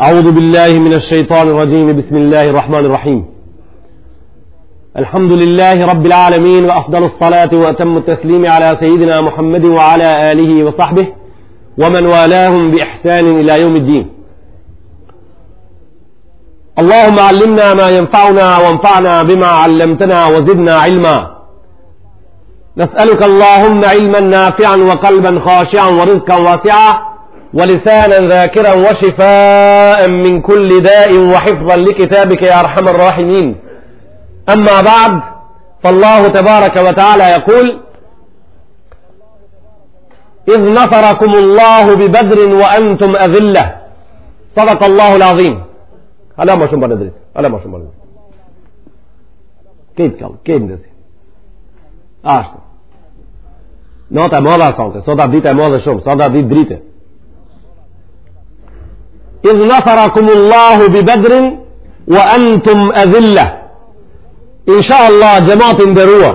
أعوذ بالله من الشيطان الرجيم بسم الله الرحمن الرحيم الحمد لله رب العالمين وأفضل الصلاة وأتم التسليم على سيدنا محمد وعلى آله وصحبه ومن والاهم بإحسان إلى يوم الدين اللهم علمنا ما ينفعنا وانفعنا بما علمتنا وزدنا علما نسألك اللهم علما نافعا وقلبا خاشعا ورزقا واسعا ولسانا ذاكرا وشفاء من كل داء وحفظا لكتابك يا أرحم الراحمين أما بعد فالله تبارك وتعالى يقول إذ نصركم الله ببدر وأنتم أذلة صدق الله العظيم الا ما شنبه دريت الا ما شو ندري Këtë kallë, këtë ndësi. Ashtë. Nata e madhe a sonte, sot a ditë e madhe shumë, sot a ditë drite. Idh nasarakumullahu bi bedrin, wa entum edhille. Insha Allah, xhemat i nderua,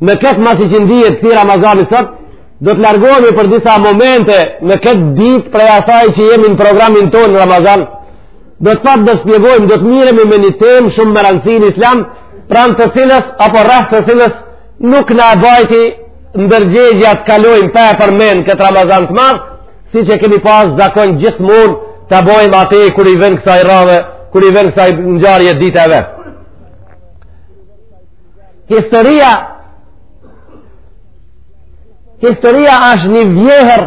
në këtë masikindije të këtij Ramazani sot, do të largohemi për disa momente në këtë ditë prej asaj që jemi në programin tonë në Ramazan, Do të thotë do të shpjegojmë, do të miremi me një temë shumë me rëndësi në Islam, pranë të cilës apo rreth të cilës nuk na e bajti ndërgjegja të kalojmë pa e përmend këtë Ramazan të madh, siç e kemi pas zakon gjithmonë ta bëjmë atë kur i vjen kësaj radha, kur i vjen kësaj ngjarje dita e vet. Historia Historia është një vjehrë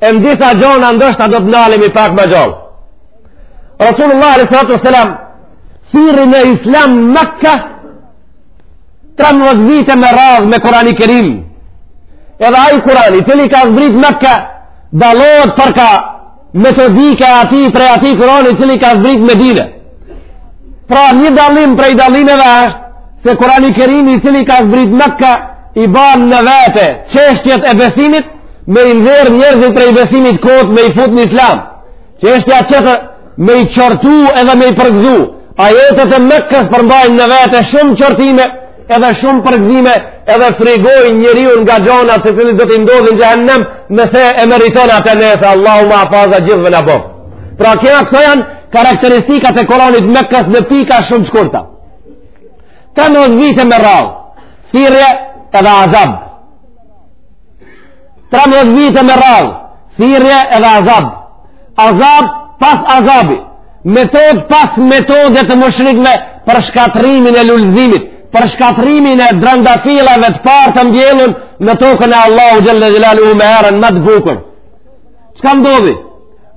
e në disa gjona ndoshta do të ndalemi pak më gjanë. Rasulullah a.s. thirri në islam Mekka, 13 vite me radhë me Kurani Kerim. Edhe ai Kurani, i cili ka zbrit Mekka, dallohet për ka metodika e atij, prej atij Kurani, i cili ka zbrit Medine. Pra një dallim prej dallimeve është se Kurani Kerimi i cili ka zbrit Mekka i ban në vete çështjet e besimit me i nxjerrë njerëzit prej besimit kot me i fut në islam. Çështja tjetër me i qortu edhe me i përgëzu. Ajetet e Mekës përmbajnë në vete shumë qortime Edhe shumë përgëzime, edhe frigojnë njeriun nga gjona të cilat do t'i ndodhin në xhehenem, nëse e meriton atë nëse Allahu muhafaza gjithëve na bo. Pra kena këto janë karakteristikat e Kuranit Mekës në pika shumë të shkurta. 13 vite me radhë, thirrje edhe azab. 13 vite me radhë, thirrje edhe azab. Azab pas azabi, metod pas metode të mushrikëve për shkatrimin e lulëzimit, për shkatrimin e drandafilave të parë të mbjellun në tokën e Allahu xhelle xhelaluhu me erën më të bukur. Çka ndodhi?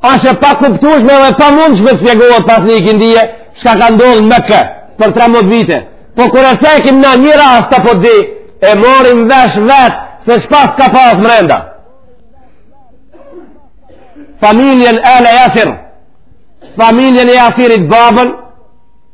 Asht e pakuptushme edhe e pamundshme të spjegohet pas një ikindije, çka ka ndodhë Mekë, për 13 vite. Po kur e cekim nanjë rast apo dy, e marrim vesh vet se çka s'ka pas mrenda. Familjen e Ali Jasir, familjen e Jasirit babën,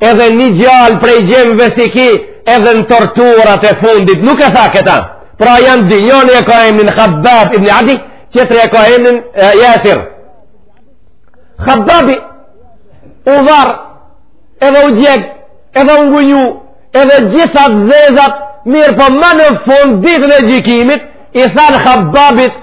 edhe një djalë prej djemve si ky edhe në torturat e fundit nuk e tha këta pra janë dy njoni e ka emnin Khabbab ibn Adi tjetri e ka emnin Jasir Khabbabi u var edhe u djeg edhe u nguju edhe gjitha t'zezat mirëpo më në fund ditën e gjikimit i thanë Khabbabit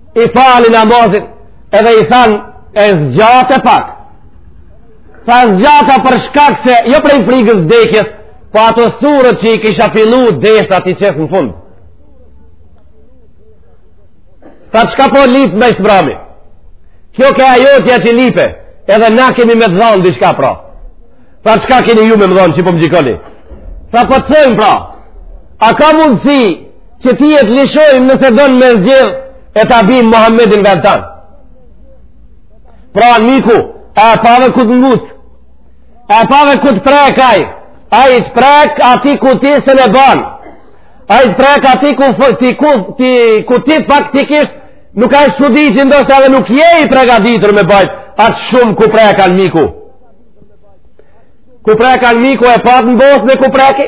i fali namazin edhe i than e zgjate pak tha zgjata për shkak se jo prej frigës vdekjes po ato suret që i kisha fillu deshta t'i qes në fund tha qka po lip ma s'mbrami kjo ke e jotja që lipe edhe na kemi me t'dhanë dishka pra Tha qka keni ju me më dhonë që po më gjykoni? Tha po të thom pra, a ka mundësi që ty të lishojmë nëse don me zgjedh e ta bimë Muhamedin n'ven tan? Pra anmiku, a e pave ku të nguc, a e pave ku të prek ai, ai të prek aty ku ti s'e mban, ai të prek aty ku ti, ku ti, ku ti faktikisht nuk ai e di që ndoshta edhe nuk je i pregaditur me bajtë, ka shumë ku prek anmiku. Ku prek anmiku e patë në Bosne ku preke?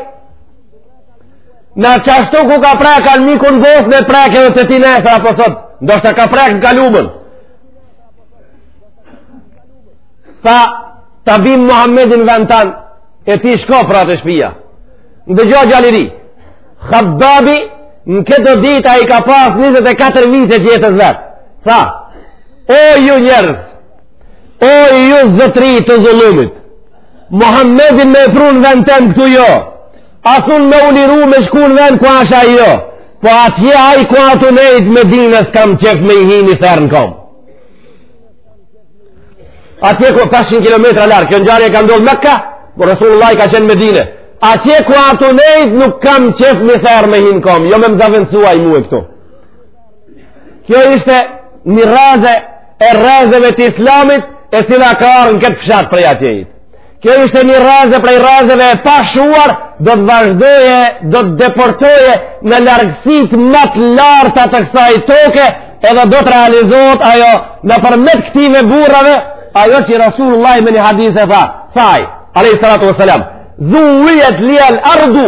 Në qashtu ku ka prek anmiku në Bosne preke dhe te ti nesër apo sot. Ndoshta ka prek në kalumën. Tha, ta bim Muhammedin n'ven tan e ti shko pra te shpia. Ndëgjo gjal i ri, Habbabi në këto dita i ka pas 24 vite t'jetës vet. Tha, o ju njerëz, O ju zotri të zullumit, Muhammedin me e pru n'vend tem këtu jo, as un me u liru me shku në vend ku asht ai jo, po atje ai ku a tu nejt n'Medine s'kam qef me i hi ni therrë në kom. Atje ku 500 km larg, kjo ngjarje ka ndodh n'Mekë, po Rasulullahi ka qenë n'Medine, atje ku a tu nejt nuk kam qef ni therrë me i hi në kom, jo me më zavendësu ai mue këtu. Kjo ishte një rreze e rrezeve të islamit e cila ka ardh në këtë fshat prej atjehit. Kjo ishte një rreze prej rrezeve e pashuar, do të vazhdojë, do të depërtojë në largësitë më të larta të kësaj toke, edhe do të realizohet ajo nëpërmjet këtive burrave, ajo që Rasulullahi me një hadith e tha, tha, a.s. Zuvijet lijel ardu,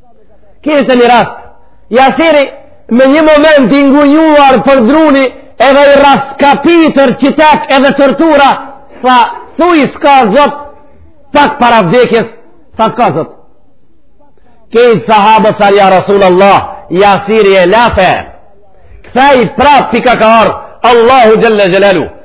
Kishte një rast, Jasiri me një moment i ngujuar për druni edhe i rraskapitur qytek edhe tortura, tha, thuj s'ka zot, pak para vdekjes, tha s'ka zot. Krejt sahabët than ja Rasul Allah, Jasiri e la fen, kthej prap pi ka ka ardh, Allahu xhel-le xhelaluhu,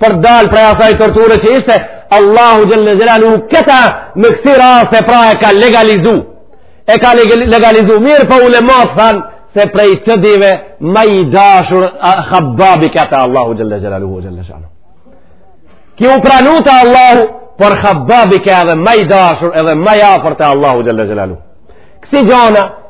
për dalë prej asaj torture që ishte, Allahu xhel-le xhelaluhu këta në kësi raste pra e ka legalizu. E ka legalizu mirëpo ulemat thanë se prej të dyve ma i dashur Habbabi ke te Allahu xhel-le xhelaluhu xhel-le xhelaluhu. Ky u pranu te Allahu, por Habbabi ke edhe ma i dashur edhe ma i afër te Allahu xhel-le xhelaluhu. Kësi gjona,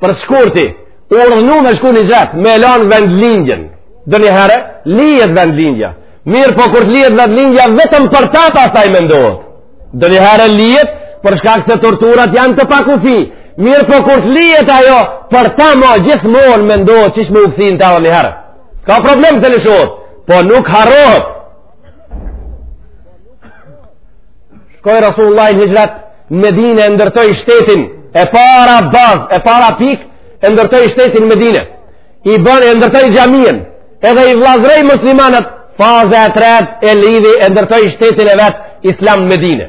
Për shkurti, u urdhnu me shku në hixhret, me lanë vendlindjen. Ndonjëherë lijet vendlindja. Mirëpo kur të lijet vendlindja, vetëm për ta pastaj mendohet. Ndonjëherë lijet, për shkak se torturat janë të pakufi. Mirëpo kur të lijet ajo, për ta ma gjithmonë mendohet, qysh me u kthy në ta edhe një herë. Ka problem të lëshohet, po nuk harrohet. Shkoi Resulullahi në hixhret në Medine e ndërtoi shtetin e para bazë, e para pikë e ndërtoi shtetin në Medine. I bën e ndërtoi xhamien, edhe i vllazëroi muslimanët faza e tretë e lidhi e ndërtoi shtetin e vet islam në Medine.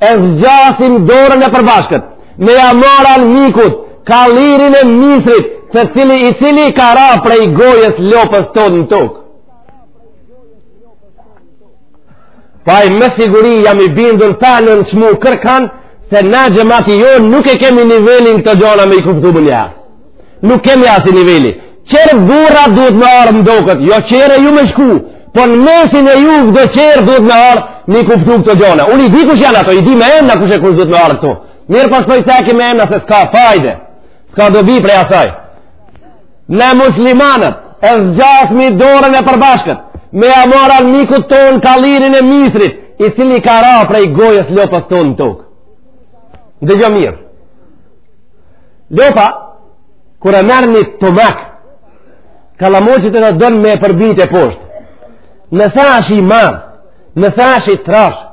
E zgjasim dorën e përbashkët, me ja marrë anmikut kallirin e misrit, secili i cili ka ra prej gojës lopës tonë në tokë. Paj me siguri jam i bindun, pa nënçmu kërkan, se na xhemati jonë nuk e kemi nivelin këto gjona me i kuptu menjëherë. Nuk kemi asi niveli. Tjerë burra duhet me ardhë më doket, jo tjerë e ju me shku, po në mesin e juj edhe tjerë duhet me ardhë, me i kuptu këto gjona. Unë i di kush janë ato, i di me emna kush e kush duhet me ardhë këtu. Mirëpo s'po i ceki me emna se s'ka fajde, s'ka dobi prej asaj. Ne muslimanët, e zgjasmi dorën e përbashkët, me ja marrë anmikut tonë kallirin e misrit, i cili ka ra prej gojës lopës tonë në tokë. Dëgjo mirë. Lopa, kur e merr një tramak kallamoqit edhe don me përbi teposhtë. Nëse ashtë i madh, nëse ashtë i trashë,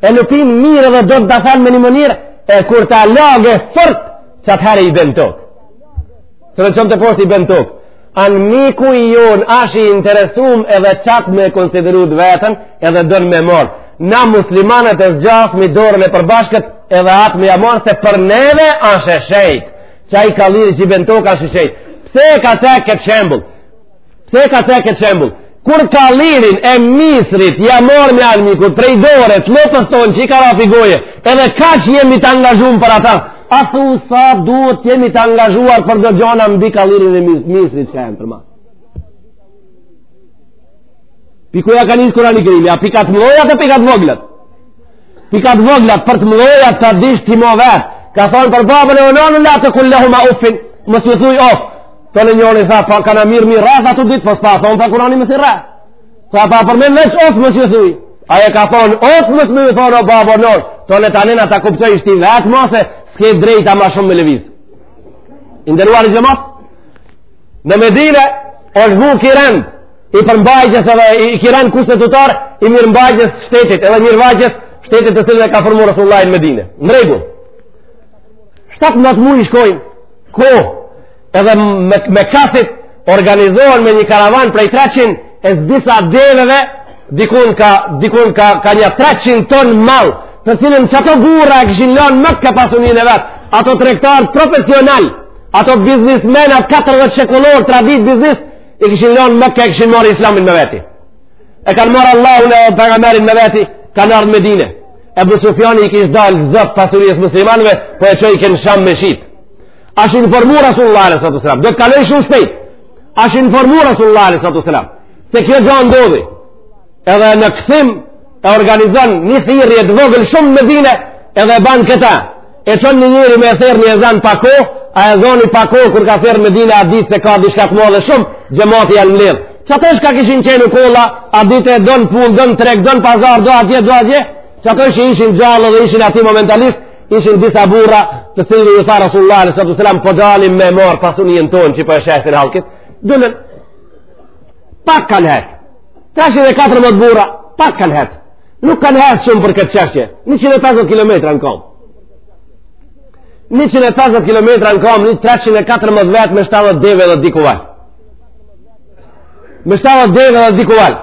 e lëpin mirë edhe don ta then me një mënyrë, e kur ta lagë fort, qatëherë i bjen n'tokë. Se nuk e çon teposhtë i bjen n'tokë. Anmiku i jonë ashtë i interesum edhe qatë me e konsideru të veten edhe don me marrë. Na muslimanët e zgjasmi dorën e përbashkët edhe atë me ja marrë se për neve ashtë e shejtë. Qaj kalliri që i bjen n'tokë ashtë i shejtë. Pse e ka cekë këtë shembull? Pse e ka cekë këtë shembull? Kur kallirin e misrit, ja marrim anmikut, prej dore, të lopës tonë që i ka ra pi goje, edhe kaq jemi të angazhum për ata, a thu sa duhet të jemi të angazhuar për do gjona mbi kallirin e misrit çka janë për ma. Pi ku ja ka nisë Kurani Kerimi, a pi kah t'mdhajat a pi kah t'voglat? Pi kah t'voglat, për të mdhajat ta dish ti ma vetë, ka thonë për babën e nonën ve la tekul lehuma ufin, mos thuj of, Të në njërën i tha, pa ka në mirë mirë rrëth atë ditë, pas pa thonë, pa kurani më si rrëth. Sa pa përmen veç otë më që thuj. A e ka thonë, otë më të më thonë, o babo nërë, të në tanin ata kuptoj ishti vetë më se, s'ke drejtë ma shumë me lëvizë. I nderuari xhemat, në Medine, është vu ky rend i përmbajtjes edhe ky rend kushtetutar i mirëmbajtjes shtetit, edhe mirëmbajtjes shtetit të cilën e ka formuar Resulullah në Medine. Në 17 muj shkojnë kohë, edhe me, mekasit organizohen me një karavan prej 300 e disa deveve, dikun ka, dikun ka, ka nja 300 ton mall, të cilën qato burra e kishin lanë Mekë pasuninë e vet, ato tregtarë profesional, ato biznismen, atë 40 shekullor traditë biznis, i kishin lanë Mekë, kishin marrë islamin me veti. E kanë marrë Allahun e pejgamberin me veti, kanë ardhë Medine. Ebu Sufjani i kish dalë zot pasurisë muslimanëve, po e çojke n'Sham me shitë. Asht informu Rasullullah alejhi salatu ve selam, do të kaloj shumë shpejt. Asht informu Rasullullah alejhi salatu ve selam, se kjo gja ndodhi, edhe në kthim e organizon një thirrje të vogël shumë Medine, edhe ban këta, E çon një njeri me e thirrë një ezan pa kohë, a ezani pa kohë, kur ka thirrë Medine a ditë se ka diçka të madhe shumë, xhemati janë mledhë. Qato çka kishin qenë u kolla, a ditë e do n'punë, do n'treg, do n'pazar, do atje, do atje, qato çka ishin gjallë dhe ishin aty momentalisht, ishin disa burra të cilëve ju tha Rasullullah alejhi salatu selam, po dalim me marrë pasuninë tonë që po e shesin hallkit, dulën, pak kanë hecë, 314 burra, pak kanë hecë, Nuk kanë hecë shumë për këtë çashtje. 150 km në kom. 150 km në kom, 314 vetë me 70 deve dhe dy kual. Me 70 deve dhe dy kual.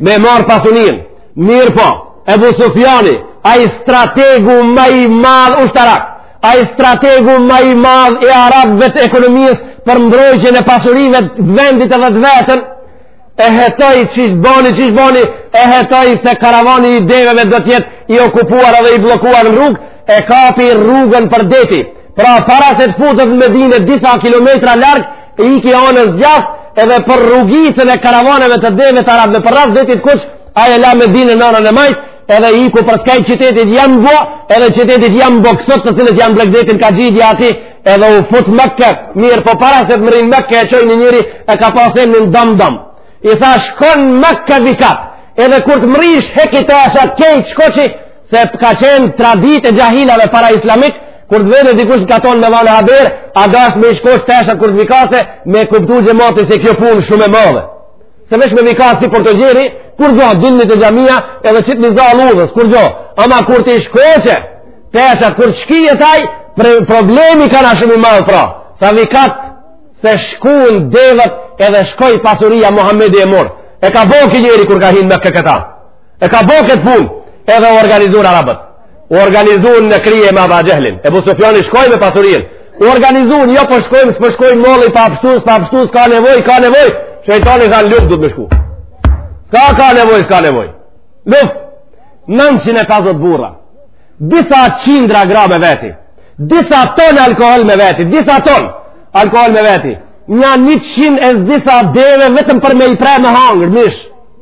Me marrë pasuninë. Mirëpo, Ebu Sufjani, ai strategu ma i madh ushtarak, ai strategu ma i madh i arabëve të ekonomisë për mbrojtjen e pasurive të vendit edhe të vetën, e hetoi qysh boni, qysh boni, e hetoi se karavani i deveve do të jetë i okupuar dhe i bllokuar në rrugë, e kapi rrugën për deti. Pra para se të futet në Medine disa kilometra larg, e iki anës gjatë, edhe për rrugicën e karavaneve të deve të arabëve përrazë Detit të Kuq, ai e la Medinen në anën e majtë, edhe iku përskaj qytetit Janbu, edhe qytetit Janbu kësët të cilët jam bregdetin ka Xhida aty, edhe u fut Mekë, mirëpo para se të mërrin Mekë e çoi një njeri, e ka pasë emnin Damdam. I tha shko n'Mekë vikat, edhe kur të mërrish heki teshat krejt shkoqi, se ka qenë traditë e xhahilave para islamik, kur të vene dikush ka tonë me dhanë haber, a dashtë me i shkoqë teshat kur të vikate, me kuptu xhemati se kjo punë shumë e madhe. Se veç me vikat si për të njeri, kurgjo, dilni te xhamia edhe qitni za udhës, kurgjo, ama kur t'i shkoqe teshat, kur t'i shkije taj, problemi kanë shumë i madh pra, tha vikat se shkun devet edhe shkoi pasuria Muhammedi e mor, e ka bo ki njeri kur ka hi në Mekë këta. E ka bërë këtë punë edhe u organizun arabët. U organizun në krye me Eba Xhehlin. Ebu Sufjani shkoi me pasurinë. U organizun jo po shkojmë, s'po shkojmë malli ka pshtu, ka pshtu, s'ka nevojë, ka nevojë. Shejtani tha në luftë duhet me shku. S'ka, ka nevojë, s'ka nevojë. Luftë 950 burra. Disa qindra gra me veti. Disa ton alkool me veti, disa ton alkool me veti. Nja njëqind e disa deve vetëm për me i pre me hangër, mish.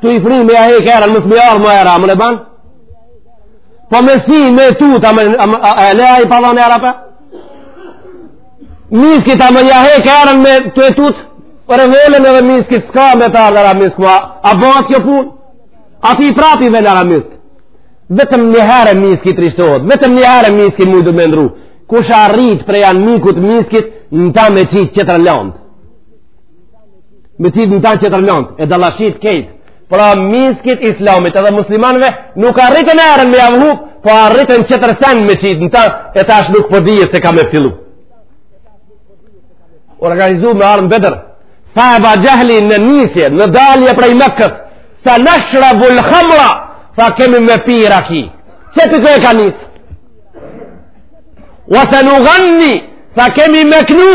Tu i fry me ja hek erën, mos me ardhë më era, mun e ban? Po me si, me tu, ta me, a, a, a, le ai pa dhënë era pa? Miskit a me ja hek erën, me tu e tutë, për e vëllën edhe miskit, s'ka me t'ardhë era misk, ma, a bëhet kjo punë? A ti i prapë vjen era misk? Vetëm një herë miski ndryshohet, vetëm një herë miski mu i du me ndru, kush arrit prej anmikut miskit, në ta me qitë qetër landë. me qitë në ta qetër landë, e dalashit krejt, pra miskit islamit edhe muslimanve, nuk arritën erën me jav hup, po arritën qetër sen me qitë në ta, e tash nuk po dihet se kah me fillu. Organizu me ardh n'Bedër, tha Eba Xhehli në nisje, në dalje prej Mekës, sanashrabu l-khamra, tha kemi me pi raki. Qetu e ka nisë? Wa sanuganni, tha kemi me knu,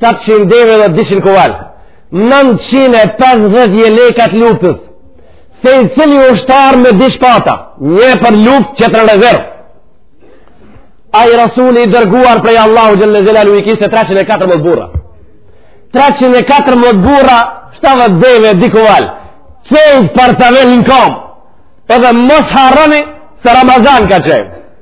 700 deve dhe 200 kuval 950 jeleka t'luftës secili ushtar me di shpata një për luftë qetër rezervë ai rasuli i dërguar prej Allahu Xhel-le Xhelaluhu i kishte 314 burra 314 burra 70 deve di kuval që i për të velin kom edhe mos harroni se Ramazan ka qenë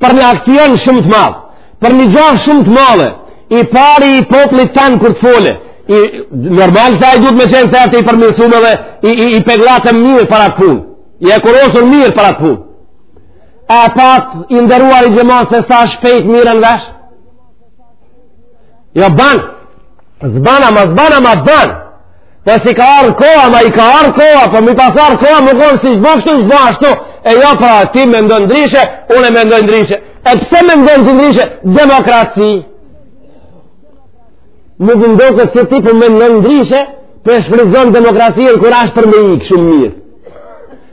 për një aksion shumë të madh, për një gja shumë të madhe, i pari i popullit tanë kur të fole, i, normal se ai duhet me qenë se ishte i përmirësum edhe i, i, i pegllatëm mirë për atë punë, i e kurosur mirë për atë punë. A patë i nderuari xhemat se sa shpejt mirren vesh? Jo ban, s'ban, ama s'ban, ama ban, Po s'i ka ardhë koha, ama i ka ardhë koha, po me i pas ardhë koha, me konë si s'bo kështu, s'bo ashtu, e jo pra, ti mendon ndryshe, une mendoj ndryshe. E pse mendon ti ndryshe? Demokraci. Më gëndohë këtë se ti po mendon ndryshe, po e shfrytëzon demokracinë, kur ashtë për me ikë shumë mirë.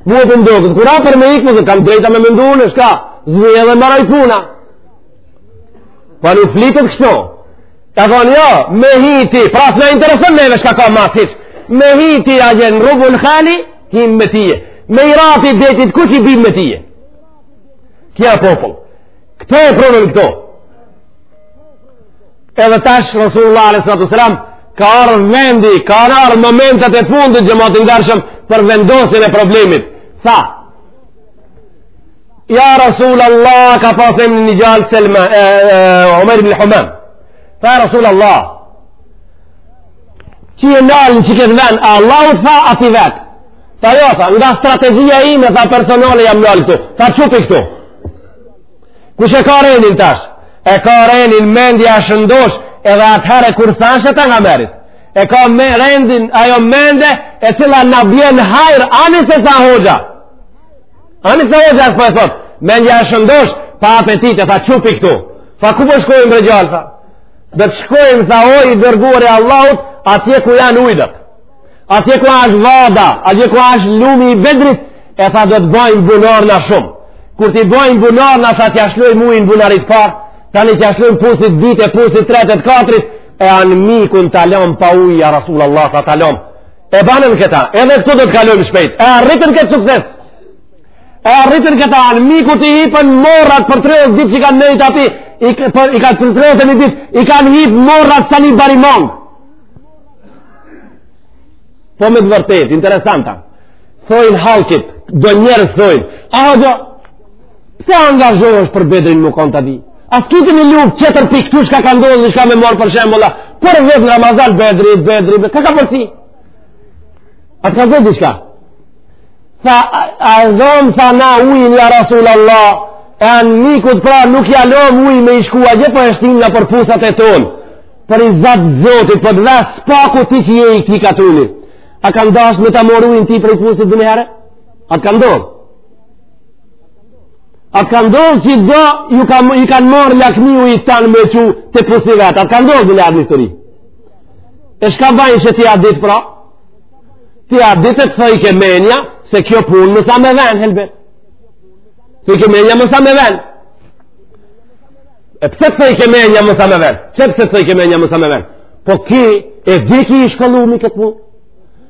Më e gëndohë këtë, kur ashtë për me ikë, më dhe kam t'drejtë me mendu unë çka, s'vij edhe maroi puna. Pa po në flitet kështu, Ka thonë jo, me hi ti, pra s'na intereson neve shka ka mas hiç, me hi ti atje n'Rubul Khali, hijmë me tije, me i ra ti detit kuq i bim me tije. Kja popull, këto e prunën këto. Edhe tash, Rasulullah a.s. ka ardhë vendi, kanë ardhë momentet e fundit xhemat i ndershëm për vendosjen e problemit. Tha, Ja Rasul Allah ka pasë një djalë selma e, e, Umejr ibn Humam Tha Rasul Allah Qi je nalë n'qikët ven A Allahu të tha a ti vet Tha jo tha nga strategjia ime Tha personale jam nalë këtu Tha çu pi këtu Kush e ka renin tash E ka renin mendja e shëndosh Edhe atëherë kur thashe ta nga merit E ka me, rendin ajo mendje E cila na bjen hajr Ani se s'a hoxha Ani s'a hoxha as po e thot, mendja e shëndosh pa apetite tha çu pi këtu. Tha ku po shkojmë bre djalë tha. Do të shkojmë tha o i dërguar i Allahut atje ku janë ujnat. Atje ku është vada, atje ku është lumi i Bedrit, e tha do të bëjmë bunarna shumë. Kur t'i bëjmë bunarna tha t'ia lshojmë ujin bunarit parë, tani t'ia lshojmë pusit dytë, pusit tretë, katërt, e anmikun ta lomë pa ujë ja Rasulullah tha ta lomë. E banën këta, edhe këtu do të kalojmë shpejt. E arritën këtë sukses. E arritën këta, anmikut i hipën morrat për 30 ditë që kanë nejtë aty, i, për, i kanë për 30 ditë, i kanë hipë morrat sa një barimon. Po me të vërtet, interesant a. Thojnë halkit, do njerëz thojnë. A hoxho, Pse angazhohesh për Bedrin më konë të di? A s'ki ti një luftë tjetër për këtu shka ka ndodhë dhe shka me marrë për shembull a? Përvjet në Ramazan, Bedri, Bedri, Bedri, ka ka përsi? A të ka zëtë shka? Tha, a zonë sa na ujin ja Rasul Allah, e anmikut pra nuk ja lom ujin me i shkua, gjë për po e shtin nga për pusat e tonë. Për riza të Zotit, po t'pys pak ty që je i këtij katuni. A kanë dasht me ta marrë ujin ty prej pusit edhe një herë? A të ka ndodhë? A të ka ndodhë që i do, ju ka, i kanë marrë lakmi ujit tanë me çu te pusi vet. A të ka ndodhë në lërë një të ri. E shka bajnë që ti a ditë pra? Ty atë ditë të thojke menja, se kjo punë s'a me ven, helbet. T'thojke menja s'a me ven. E pse të thojke menja s'a me ven? Qëtë pse të thojke menja s'a me ven? Po ki, e di ki i shkollu këtë punë?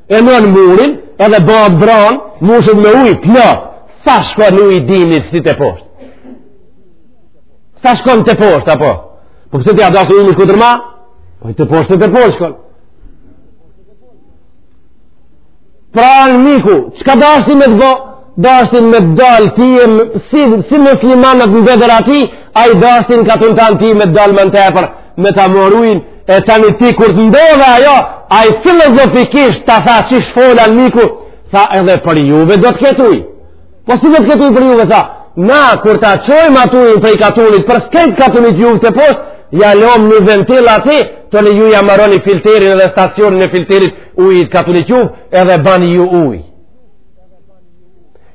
e nën murin edhe bëhet bron mushet me uj plot sa shkon uj dini si teposht sa shkon teposht apo po pse t'ia ndalsh ujin shkutër ma po ai teposht teposht shkon pra anmiku çka dashti me të bo dashtin me dal ti e si, si muslimanët në Bedër aty ai dashtin katunin tand ti me dal më në tepër me ta morr ujin E tani ti kur të ndodhe ajo, ai filozofikisht ta tha qysh fol anmiku, tha edhe për juve do të ketuj. Po si do të ket uj për juve, tha, na kur ta çojmë at uj prej katunit, përskej katunit juve teposhtë, ja lom një ventil aty, tani ju ja maroni filterin edhe stacionin e filterit ujit katunit juve, edhe bani ju uj.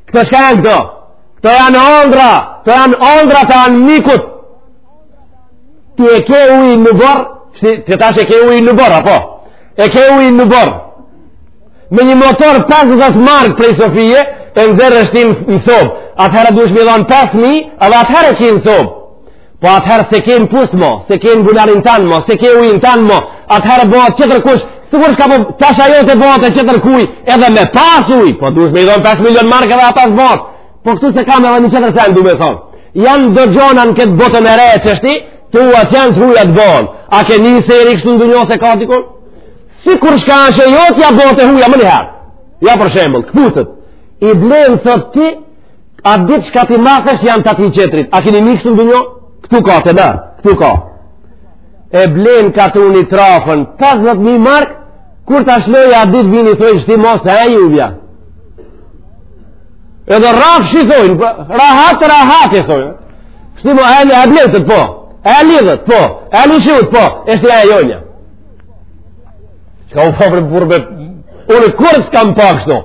Këto shka janë këto? Këto janë ondra, këto janë ondra të anmikut, ti e ke ujin n'oborr, ti tash e ke ujin n'oborr, apo? E ke ujin n'oborr. Me një motor 50 markë prej Sofie, e nxerr e shtin në sobë. Atëherë duesh me dhonë 5.000, edhe atëherë e ki në sobë. Po atëherë s'e ke në pus mo, s'e ke në bunarin tand mo, s'e ke ujin tand mo, atëherë bëhet qetërkush, sikur shka po tash ajo të bëhet e qetërkuj, edhe me pas ujë, po duesh me dhonë 5 milion markë edhe ata s'bëhet. Po këtu se kam edhe një qetër sen du me thonë. Janë do gjona në këtë botën e re që shti, tuat janë të huja të bonë. A ke një seri kështu në dynjo s'e ka dikun? Sikur shka asht e jotja bohet e huja menjëherë. Ja për shembull, këpucët. I blen sot ti, at ditë shka t'i mathësh janë të atij qetrit. A keni një kështu në dunjo? Këtu ka të nërë, këtu ka. E blen katuni trafon, 50.000 markë, kur ta lshojnë at ditë vinë thojnë shti mos e e juvja. Edhe rrafsh i thojnë, po, rahat, rahat e thojnë. Kështu mo e, e bletë, po, e lidhët, po, e lëshuvët, po, është e jonja. Çka u fafrë për përbe, unë kurrë s'kam pa kështu,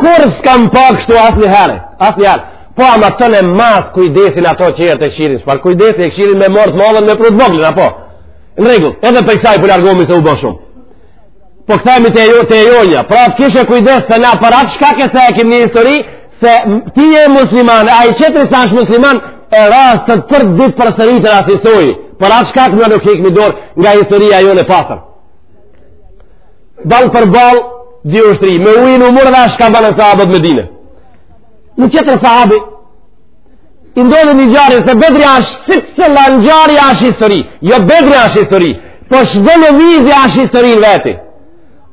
kurrë s'kam pa kështu asnjëherë, asnjëherë. Po, ama të në masë kujdesin ato që e të këshirin, shpar kujdesin e këshirin me morr të madhen me prudë voglin, apo? Në rregull, edhe për kësaj po largohemi se u bë shumë. Po kthehemi te e jonja, pra të kishe kujdes se na për atë shkak se e kemi një histori, se ti je musliman, ai qetri s'asht musliman, e rastet për ditë përsëriten asisoj, për atë shkak na nuk hekim dorë nga historia jonë e pastër. Ballë për ballë, dy ushtri, me ujin u murr edhe shka banë sahabët Medine. Një qetër sahabi, i ndodhi një ngjarje, se Bedri ashtë secila ngjarje ashtë histori, jo Bedri ashtë histori, po çdo lëvizje ashtë histori në veti.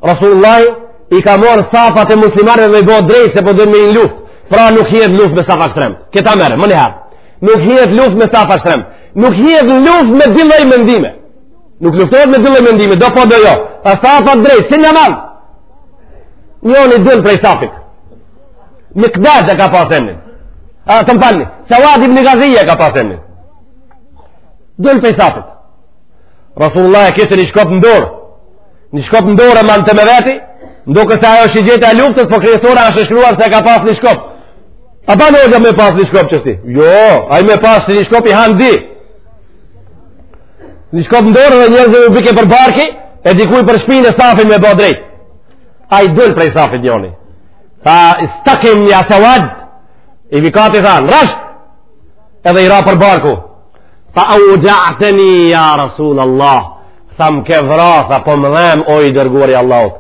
Rasulullah i ka marrë safat e muslimanve me i bo drejt, se po don me hi n'luft, pra nuk hihet n'luft me safa shtremt. Këta merre menjëherë, nuk hihet n'luft me safa shtremt, nuk hihet n'luft me dy lloj mendime, nuk luftohet me dy lloj mendime, do po dhe jo, a safat drejt, si një mal, njoni del prej safit, Mikdad e ka pas emrin. A, të më falni, Sawad ibn Gazija e ka pas emrin. Del prej safit. Rasulullah e kishte një shkop në dorë. Një shkop në dorë e mante me veti, ndoshta ajo është shigjetë e luftës, po kryesorja është shkruar se ka pas një shkop. A ka nevojë me pas një shkop qështi? Jo, ai me pas një shkop i hanë di. Një shkop në dorë dhe njerëzve u bike për barku, e dikuj për shpinë e safin me bo drejt. Ai del prej safit njoni. tha istakim ja Sawad i vikati tha në resht edhe i ra për barku tha auxha'teni ja rasul Allah tha më ke vra tha po më dhem o i dërguari i Allahit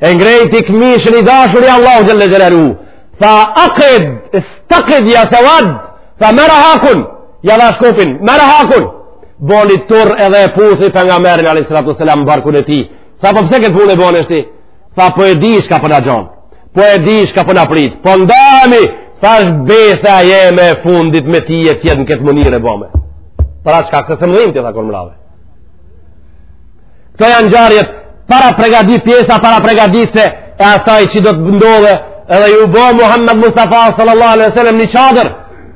e ngrejti këmishën i dashuri i Allahit xhel-le xhelaluhu tha akid istakid ja Sawad tha merre hakun ja dha shkopin merre hakun boni turr edhe e puthi Pejgamberin a.s. në barkun e tij tha po pse këtë punë e bone ti Tha po e di shka po na gjon. Po e di shka po na prit. Po ndahemi. Thash besa jeme e fundit me ti le t'jetë në këtë mënyrë e bome. Për atë shkak se të mëdhenjtë tha kërë mrave. Këto janë ngjarjet parapregaditjes a, parapregaditjes së asaj që do të ndodhe edhe iu bo Muhammed Mustafa sallallahu alaihi sallam një çadër.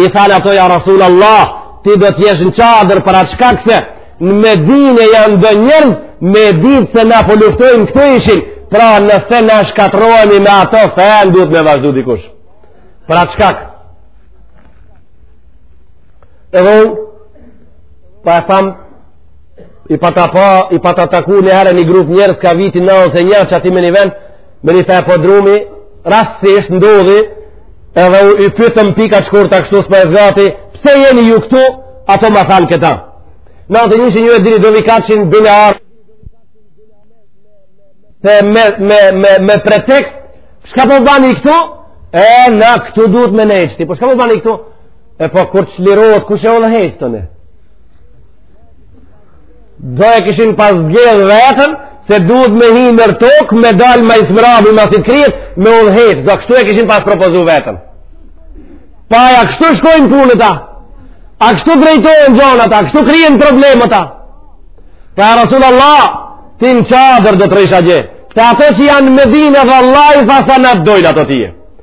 I thanë ato ja Rasul Allah, ti do të jesh në çadër për atë shkak se në Medinë janë do njerëz me ditë se na po luftojmë këtu ishin, pra nëse na shkatrrohemi me ato, fenë duhet me vazhdu dikush. Për atë shkak. Edhe unë, po e tham, i pata pa, i pata taku një herë një grup njerëz ka viti 91 qaty me një vend, me një far podrumi, rastësisht ndodhi, edhe u i pyta n'pika t'shkurta kështu s'po e zgati, pse jeni ju këtu, ato ma thanë këta. Në 91-shin ju e dini do vikatshin bile arë, me, me, me, me, me pretekst, shka po bani këtu, e na këtu duhet me nejt, po shka po bani këtu, e po kur t'çlirohet, kush e udhëheq te ne? Do e kishin pas zgjedh veten, se duhet me hi nën tokë, me dalë ma s'mrami, masi t'kryhet, me udhëheq. Do kështu e kishin pas propozu veten. Pa e a kështu shkojnë punët a, a kështu drejtohen gjonat a, a kështu kryhen problemet a. Tha ja Rasul Allah, ti në çadër do të rrish atje. Se ato që janë në Medinë edhe vallahi tha sa na t'dojnë ato tije.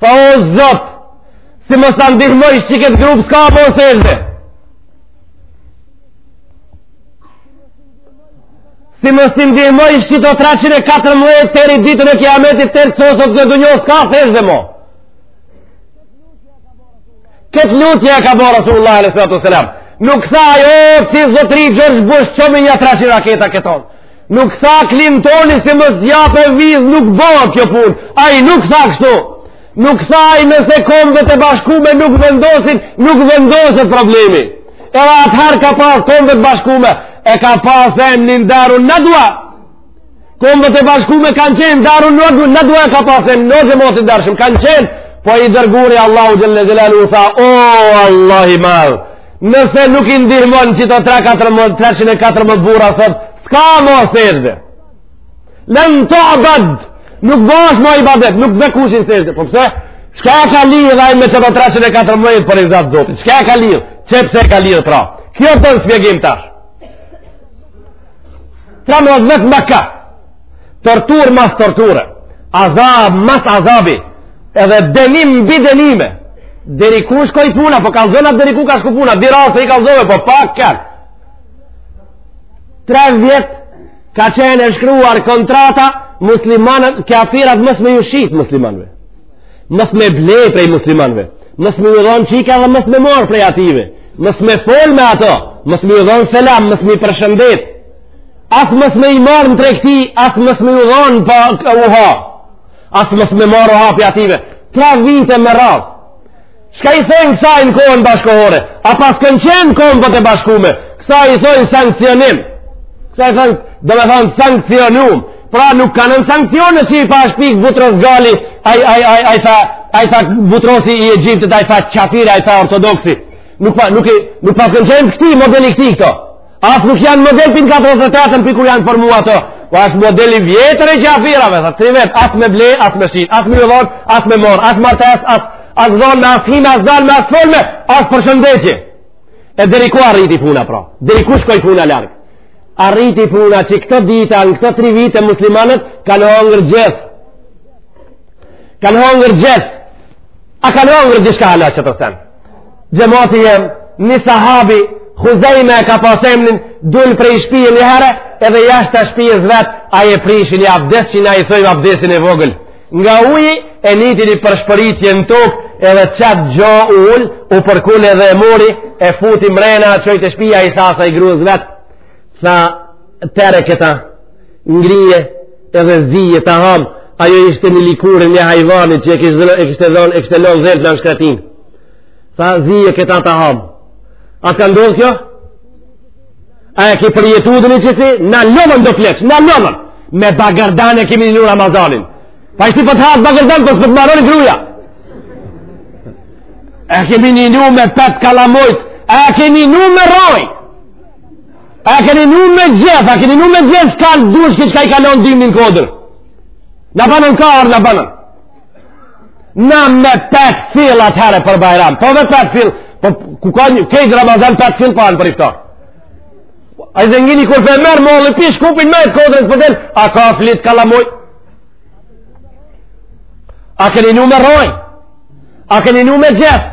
Tha o Zot, si mos e ndihmon qët grup s'ka mo sexhde. Si mos i ndihmon qëto 314 deri ditën e kiametit tërë që sot në dunja s'ka sexhde mo. Këtë lutje e ka bo Rasulullah a.s. Nuk tha jo, ti zotri Xhorxh Bush çomi një 300 raketa këtu. Nuk tha Clintoni si mos jap vizë nuk bohet kjo punë. Ai nuk tha kështu. Nuk tha ai nëse kombet e bashkume nuk vendosin, nuk vendoset problemi. Edhe atëherë ka pas kombet e bashkume, e ka pas emrin Darun Nadwa. Kombet e bashkume kanë qenë Darun Nadwa, Nadwa ka pas emrin o xhemat i dashëm, kanë qenë po i dërguri Allahu xhelle xhelaluhu tha, "O Allah i madh, Nëse nuk i ndihmon qëto 314 burra sot, s'ka ma sexhde. Len tu'bad, nuk bohesh ma ibadet, nuk t'bje kush në sexhde. Po pse? Shka e ka lidh ai me qëto 314 për riza të Zotit? Shka e ka lidh? Qe pse e ka lidh pra? Kjo don shpjegim tash. Trembëdhjetë në Meka. Torturë mas torture, azab mas azabi, edhe denim mbi denime. Deri ku shkoi puna, po kallzona deri ku ka shku puna, dy raste i kallzojmë, po pak janë. Tre vjet ka qenë e shkruar kontrata muslimanët, kafirat mos me ju shit muslimanëve. Mos me ble prej muslimanëve. Mos me ju dhonë çika dhe mos me marr prej atyve. Mos me fol me ata. Mos me ju dhonë selam, mos me i përshëndet. As mos me i marr në tregti, as mos me u dhonë uha. As mos me marr uha prej atyve. Tre vite me radhë. Shka i thonë kësaj në kohën bashkëkohore? A paskan qenë kombet e bashkume? Kësaj i thonë sanksionim? Kësaj i thonë, domethënë, sanksionum? Pra nuk janë sanksione që i paska shpik Butros Gali, ai thi, ai thi Butrosi i Egjiptit, ai thi qafiri, ai thi ortodoksi. Nuk pa, nuk, nuk paskan qenë këtij, modeli këtij këto. As nuk janë model prej 48-ës prej kur janë formu ato. Po asht model i vjetër i qafirave, sa tri vjet, as me ble, as me shit, as me ju dhonë, as me marr, as martesë, as as dhonme as hime, as dalme as folme, as përshëndetje. E deri ku arriti puna, pra? Deri ku shkoi puna larg? Arriti puna që këto dita, në këto tri vite, muslimanët kanë hongër gjeth. Kanë hongër gjeth. A kanë hongër gjith xhemati jem një sahabi Huzejme e ka pas emnin dul prej shpije një herë edhe jashtë të shpijës vet ai e prish ni abdes që na i thojmë abdesin e vogël nga uji e nijti ni përshpëritje në tokë edhe qat gjo u ul u përkul edhe e mori e futi mrena çoi te shpija i tha asaj grues vet tha tere këta ngrije edhe zije të ham ajo ishte një likurë e një hajvani që e kishte e kishte dhon e kishte lënë dhënë në shkratin tha zije këta të ham a të ka ndodh kjo a e ke përjetu dhe ni qësi na lëvon do flesh na lëvon me bagardane kemi në Ramazanin pa ishte po të hap bagardan po të marroni gruja e kemi një një me pet kalamojt e kemi një me rojt A keni nu me gjeth, a keni nu me gjeth kal dush që ka i kalon dimnin kodër. Na banon ka ardh na banon. Na me pat fill atëherë për Bajram. Po me pat fill, po ku ka një kej Ramazan pat fill pa për iftar. Ai zengini kur pe merr mollë pi Shkupi me kodrën për del, a ka flit kalamoj. A keni nu me roj? A keni nu me gjeth?